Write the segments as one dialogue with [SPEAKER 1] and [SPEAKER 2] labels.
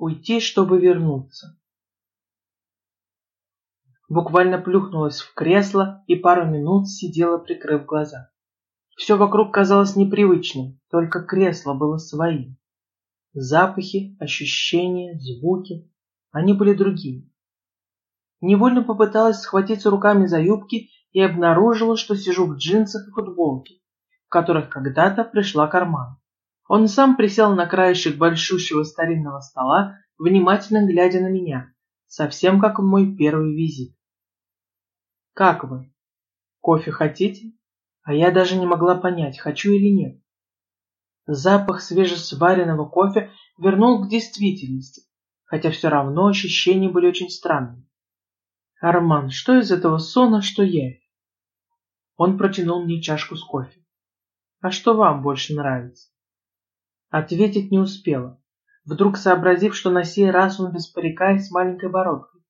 [SPEAKER 1] уйти, чтобы вернуться. Буквально плюхнулась в кресло и пару минут сидела, прикрыв глаза. Все вокруг казалось непривычным, только кресло было своим. Запахи, ощущения, звуки, они были другими. Невольно попыталась схватиться руками за юбки и обнаружила, что сижу в джинсах и футболке, в которых когда-то пришла карман. Он сам присел на краешек большущего старинного стола, внимательно глядя на меня, совсем как в мой первый визит. «Как вы? Кофе хотите?» А я даже не могла понять, хочу или нет. Запах свежесваренного кофе вернул к действительности, хотя все равно ощущения были очень странными. «Арман, что из этого сона, что я?» Он протянул мне чашку с кофе. «А что вам больше нравится?» Ответить не успела, вдруг сообразив, что на сей раз он без парика и с маленькой бородкой.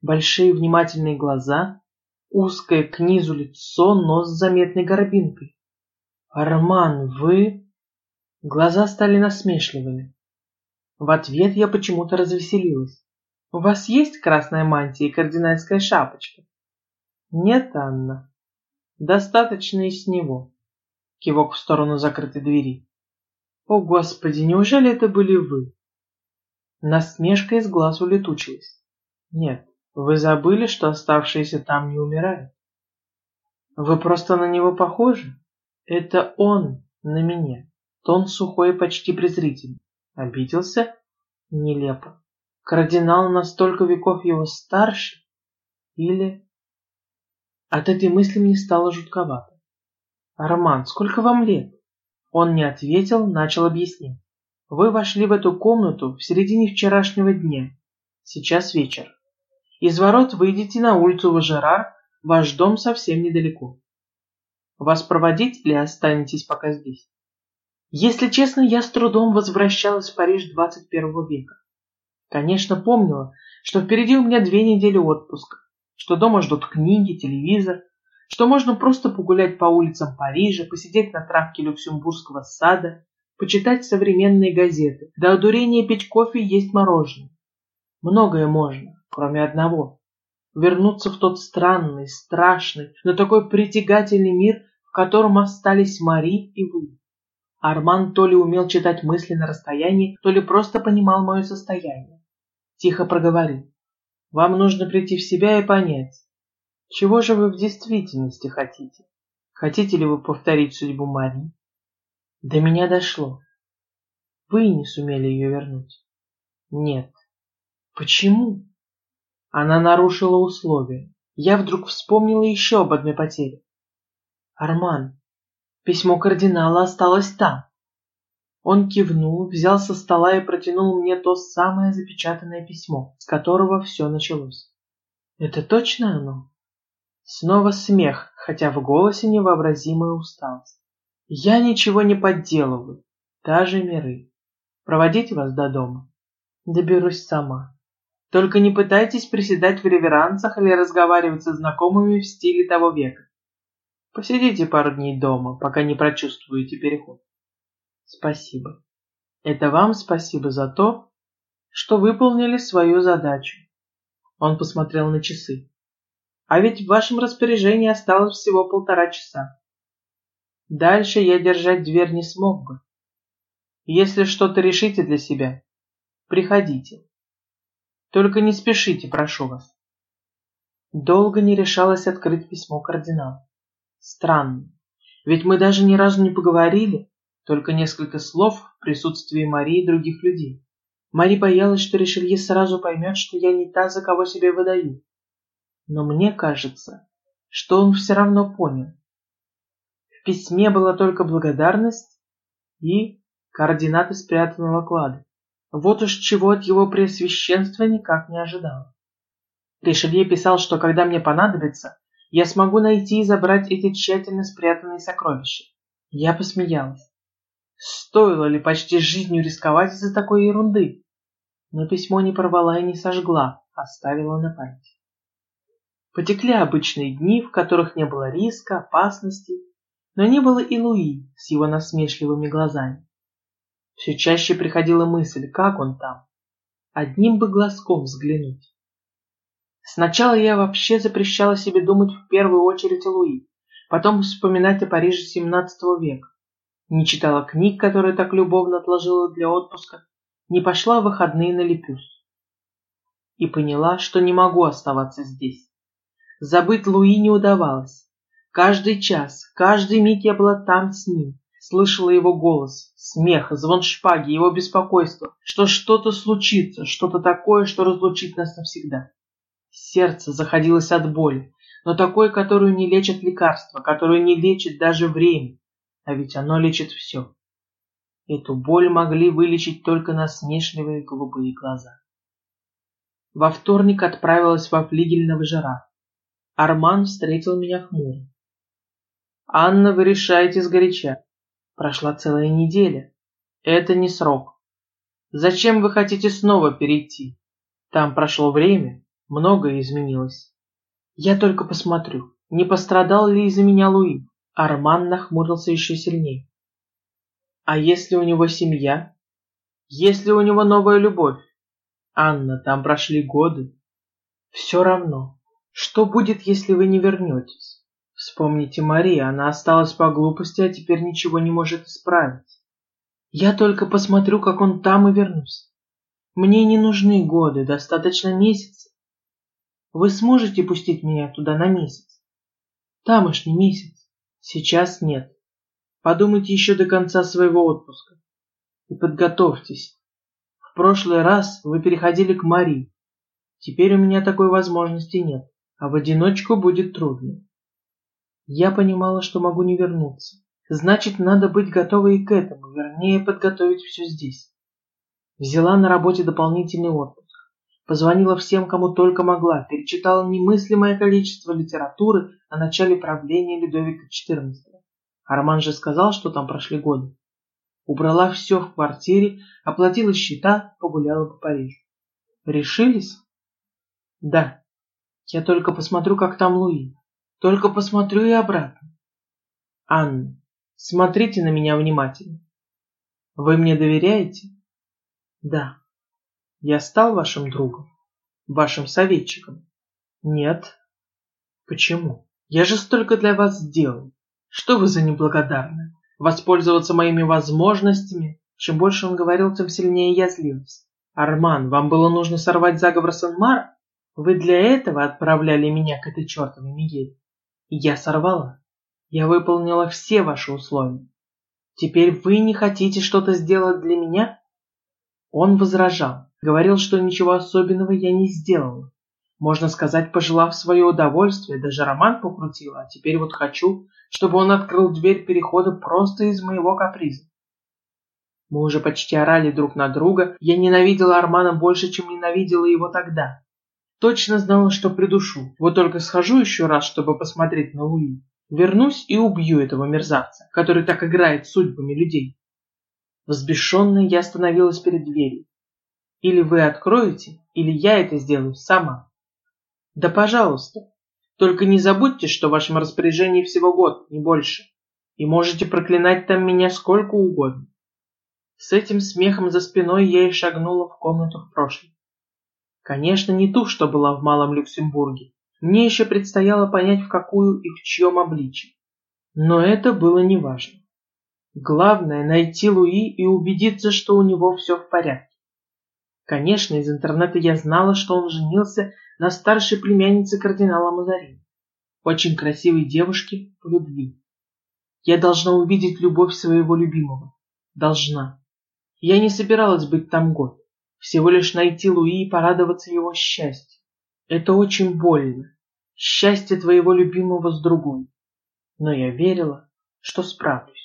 [SPEAKER 1] Большие внимательные глаза, узкое к низу лицо, нос с заметной горбинкой. «Арман, вы...» Глаза стали насмешливыми. В ответ я почему-то развеселилась. У вас есть красная мантия и кардинальская шапочка? Нет, Анна. Достаточно и с него. Кивок в сторону закрытой двери. О, Господи, неужели это были вы? Насмешка из глаз улетучилась. Нет, вы забыли, что оставшиеся там не умирают. Вы просто на него похожи. Это он на меня. Тон сухой и почти презрительный. Обиделся? Нелепо. Кардинал на столько веков его старше? Или... От этой мысли мне стало жутковато. «Роман, сколько вам лет?» Он не ответил, начал объяснять. «Вы вошли в эту комнату в середине вчерашнего дня. Сейчас вечер. Из ворот выйдете на улицу Важерар, ваш дом совсем недалеко. Вас проводить или останетесь пока здесь?» Если честно, я с трудом возвращалась в Париж 21 века. Конечно, помнила, что впереди у меня две недели отпуска, что дома ждут книги, телевизор, что можно просто погулять по улицам Парижа, посидеть на травке Люксембургского сада, почитать современные газеты, до одурения пить кофе и есть мороженое. Многое можно, кроме одного. Вернуться в тот странный, страшный, но такой притягательный мир, в котором остались Мари и вы. Арман то ли умел читать мысли на расстоянии, то ли просто понимал мое состояние тихо проговорил. Вам нужно прийти в себя и понять, чего же вы в действительности хотите. Хотите ли вы повторить судьбу Марии? До меня дошло. Вы не сумели ее вернуть. Нет. Почему? Она нарушила условия. Я вдруг вспомнила еще об одной потере. Арман, письмо кардинала осталось там. Он кивнул, взял со стола и протянул мне то самое запечатанное письмо, с которого все началось. «Это точно оно?» Снова смех, хотя в голосе невообразимая усталость. «Я ничего не подделываю, даже миры. Проводить вас до дома? Доберусь сама. Только не пытайтесь приседать в реверансах или разговаривать со знакомыми в стиле того века. Посидите пару дней дома, пока не прочувствуете переход. Спасибо. Это вам спасибо за то, что выполнили свою задачу. Он посмотрел на часы. А ведь в вашем распоряжении осталось всего полтора часа. Дальше я держать дверь не смог бы. Если что-то решите для себя, приходите. Только не спешите, прошу вас. Долго не решалась открыть письмо кардинала. Странно, ведь мы даже ни разу не поговорили, только несколько слов в присутствии Марии и других людей. Мари боялась, что Ришелье сразу поймет, что я не та, за кого себя выдаю. Но мне кажется, что он все равно понял. В письме была только благодарность и координаты спрятанного клада. Вот уж чего от его преосвященства никак не ожидал. Ришелье писал, что когда мне понадобится, я смогу найти и забрать эти тщательно спрятанные сокровища. Я посмеялась. Стоило ли почти жизнью рисковать из-за такой ерунды? Но письмо не порвала и не сожгла, оставила на память. Потекли обычные дни, в которых не было риска, опасности, но не было и Луи с его насмешливыми глазами. Все чаще приходила мысль, как он там. одним бы глазком взглянуть. Сначала я вообще запрещала себе думать в первую очередь о Луи, потом вспоминать о Париже XVII века. Не читала книг, которые так любовно отложила для отпуска, не пошла в выходные на Лепюс. И поняла, что не могу оставаться здесь. Забыть Луи не удавалось. Каждый час, каждый миг я была там с ним, слышала его голос, смех, звон шпаги, его беспокойство, что что-то случится, что-то такое, что разлучит нас навсегда. Сердце заходилось от боли, но такой, которую не лечат лекарства, которую не лечит даже время, а ведь оно лечит все. Эту боль могли вылечить только насмешливые голубые глаза. Во вторник отправилась во флигель на выжара. Арман встретил меня хмуро. «Анна, вы решаете сгоряча. Прошла целая неделя. Это не срок. Зачем вы хотите снова перейти? Там прошло время, многое изменилось. Я только посмотрю, не пострадал ли из-за меня Луи. Арман нахмурился еще сильнее. А если у него семья? Если у него новая любовь? Анна, там прошли годы. Все равно. Что будет, если вы не вернетесь? Вспомните Мария, она осталась по глупости, а теперь ничего не может исправить. Я только посмотрю, как он там и вернусь. Мне не нужны годы, достаточно месяца. Вы сможете пустить меня туда на месяц? Тамошний месяц. Сейчас нет. Подумайте еще до конца своего отпуска. И подготовьтесь. В прошлый раз вы переходили к Марии. Теперь у меня такой возможности нет, а в одиночку будет трудно. Я понимала, что могу не вернуться. Значит, надо быть готовой и к этому, вернее, подготовить все здесь. Взяла на работе дополнительный отпуск. Позвонила всем, кому только могла, перечитала немыслимое количество литературы о начале правления Людовика XIV. Арман же сказал, что там прошли годы. Убрала все в квартире, оплатила счета, погуляла по Парижу. Решились? Да. Я только посмотрю, как там Луи. Только посмотрю и обратно. Анна, смотрите на меня внимательно. Вы мне доверяете? Да. Я стал вашим другом? Вашим советчиком? Нет. Почему? Я же столько для вас сделал. Что вы за неблагодарная? Воспользоваться моими возможностями? Чем больше он говорил, тем сильнее я злилась. Арман, вам было нужно сорвать заговор Санмар? Вы для этого отправляли меня к этой чертовой Мигель. Я сорвала. Я выполнила все ваши условия. Теперь вы не хотите что-то сделать для меня? Он возражал, говорил, что ничего особенного я не сделала. Можно сказать, пожелав свое удовольствие, даже роман покрутила, а теперь вот хочу, чтобы он открыл дверь перехода просто из моего каприза. Мы уже почти орали друг на друга, я ненавидела Армана больше, чем ненавидела его тогда. Точно знала, что придушу, вот только схожу еще раз, чтобы посмотреть на Луи. Вернусь и убью этого мерзавца, который так играет судьбами людей. Взбешенная я остановилась перед дверью. Или вы откроете, или я это сделаю сама. Да пожалуйста. Только не забудьте, что в вашем распоряжении всего год, не больше. И можете проклинать там меня сколько угодно. С этим смехом за спиной я и шагнула в комнату в прошлом. Конечно, не ту, что была в Малом Люксембурге. Мне еще предстояло понять, в какую и в чьем обличии. Но это было неважно. Главное — найти Луи и убедиться, что у него все в порядке. Конечно, из интернета я знала, что он женился на старшей племяннице кардинала Мазарини, очень красивой девушке по любви. Я должна увидеть любовь своего любимого. Должна. Я не собиралась быть там год. Всего лишь найти Луи и порадоваться его счастью. Это очень больно. Счастье твоего любимого с другой. Но я верила, что справлюсь.